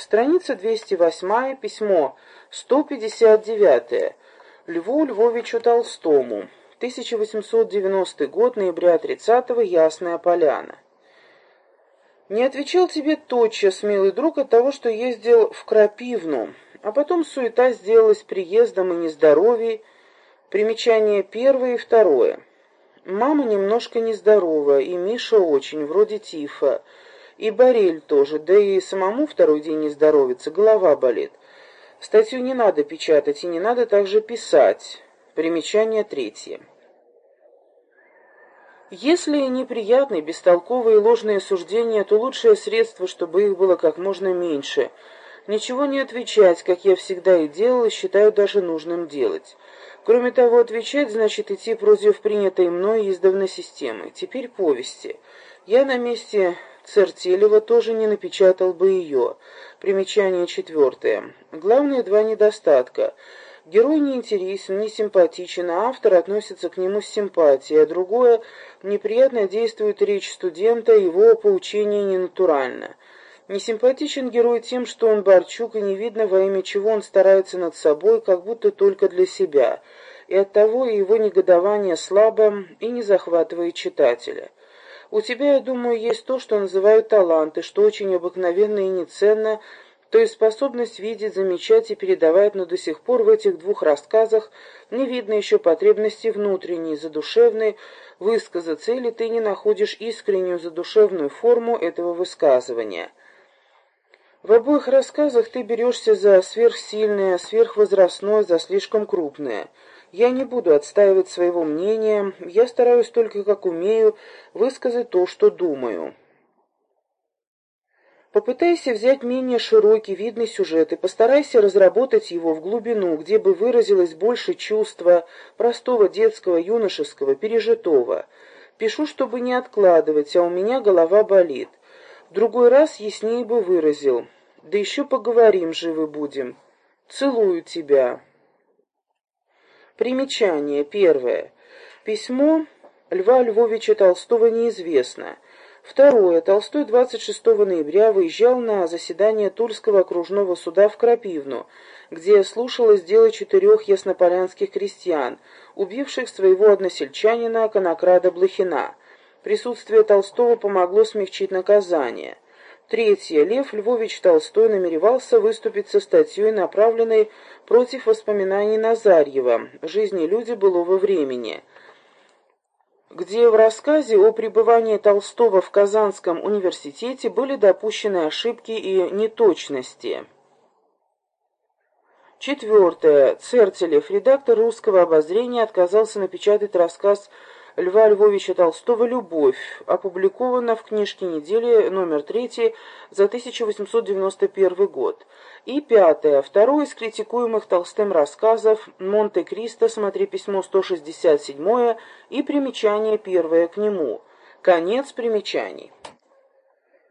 Страница 208, письмо 159. Льву Львовичу Толстому. 1890 год, ноября 30 -го, Ясная Поляна. Не отвечал тебе тотчас, милый друг, от того, что ездил в Крапивну, а потом суета сделалась приездом и нездоровье. Примечание первое и второе. Мама немножко нездорова, и Миша очень, вроде тифа. И Борель тоже, да и самому второй день не здоровится, голова болит. Статью не надо печатать и не надо также писать. Примечание третье. Если неприятные, бестолковые и ложные суждения, то лучшее средство, чтобы их было как можно меньше. Ничего не отвечать, как я всегда и делал, считаю даже нужным делать. Кроме того, отвечать значит идти против принятой мной издавна системы. Теперь повести. Я на месте Цертелева тоже не напечатал бы ее. Примечание четвертое. Главные два недостатка. Герой не интересен, не симпатичен, а автор относится к нему с симпатией, а другое – неприятно действует речь студента, его поучение ненатурально. Не симпатичен герой тем, что он Борчук, и не видно, во имя чего он старается над собой, как будто только для себя, и оттого его негодование слабо и не захватывает читателя. У тебя, я думаю, есть то, что называют таланты, что очень обыкновенно и неценно, то есть способность видеть, замечать и передавать, но до сих пор в этих двух рассказах не видно еще потребности внутренней, задушевной, высказаться, или ты не находишь искреннюю задушевную форму этого высказывания. В обоих рассказах ты берешься за сверхсильное, сверхвозрастное, за слишком крупное – я не буду отстаивать своего мнения, я стараюсь только, как умею, высказать то, что думаю. Попытайся взять менее широкий, видный сюжет и постарайся разработать его в глубину, где бы выразилось больше чувства, простого детского, юношеского, пережитого. Пишу, чтобы не откладывать, а у меня голова болит. В другой раз яснее бы выразил. Да еще поговорим, живы будем. Целую тебя. Примечание. Первое. Письмо Льва Львовича Толстого неизвестно. Второе. Толстой 26 ноября выезжал на заседание Тульского окружного суда в Крапивну, где слушалось дело четырех яснополянских крестьян, убивших своего односельчанина Конокрада Блохина. Присутствие Толстого помогло смягчить наказание. Третье. Лев Львович Толстой намеревался выступить со статьей, направленной против воспоминаний Назарьева «Жизни люди былого времени», где в рассказе о пребывании Толстого в Казанском университете были допущены ошибки и неточности. Четвертое. Цертелев, редактор «Русского обозрения», отказался напечатать рассказ «Связь» Льва Львовича Толстого «Любовь», опубликована в книжке недели номер 3 за 1891 год. И пятое, второе из критикуемых Толстым рассказов «Монте-Кристо», смотри письмо 167 и примечание первое к нему. Конец примечаний.